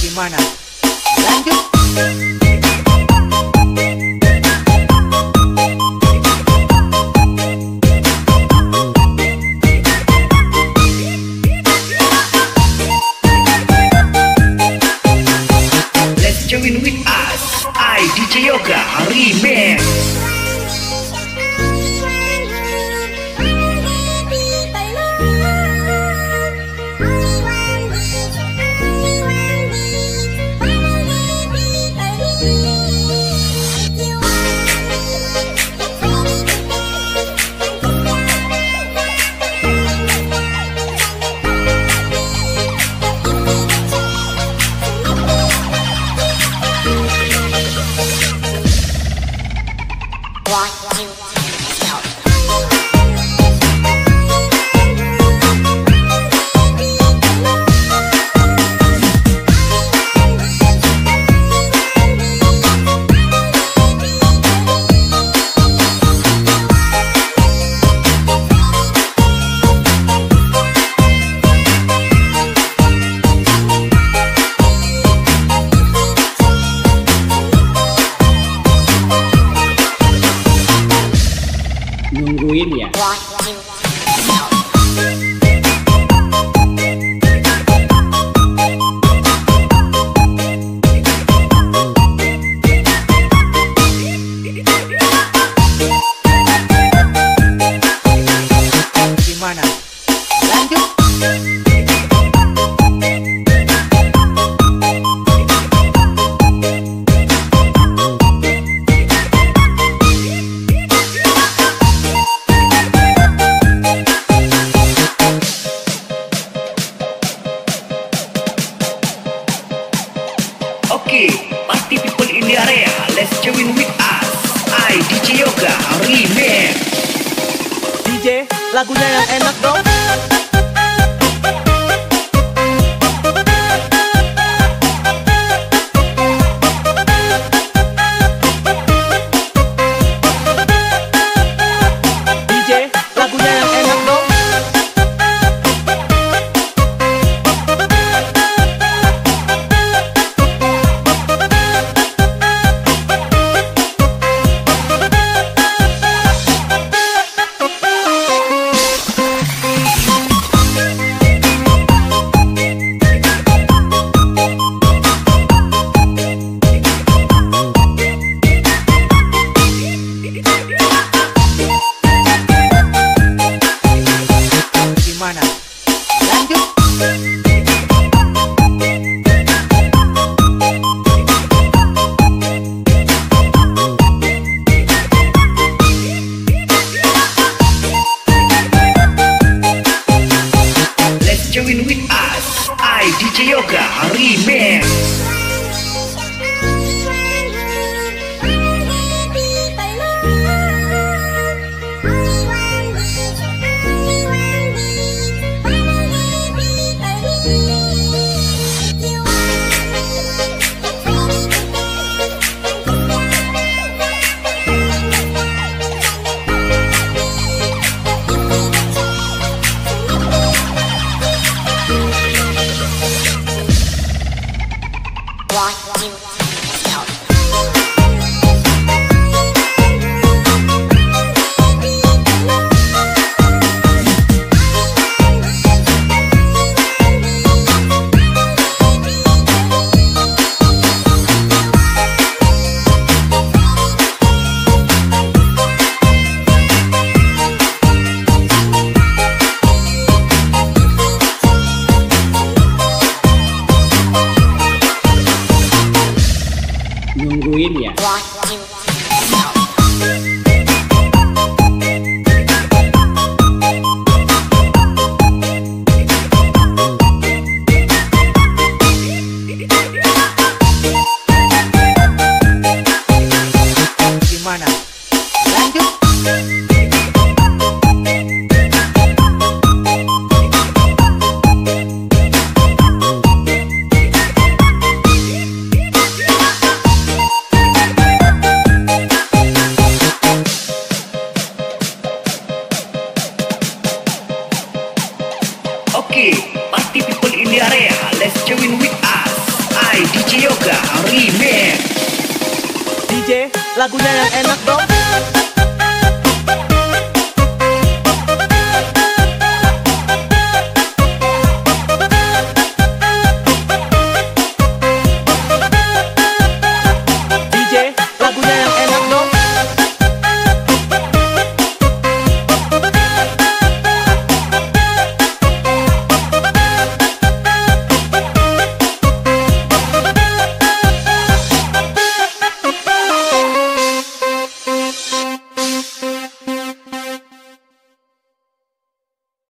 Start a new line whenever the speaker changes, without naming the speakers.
Gimana? Lanjut. Let's
join
with us. I DJ Yoga
Remix. What?
Oke, party people in the area Let's join with us I DJ Yoga Remix
DJ, lagunya yang enak dong.
One, two,
Oke, party people in the area Let's join with us I DJ Yoga Remix
DJ, lagunya yang enak dong.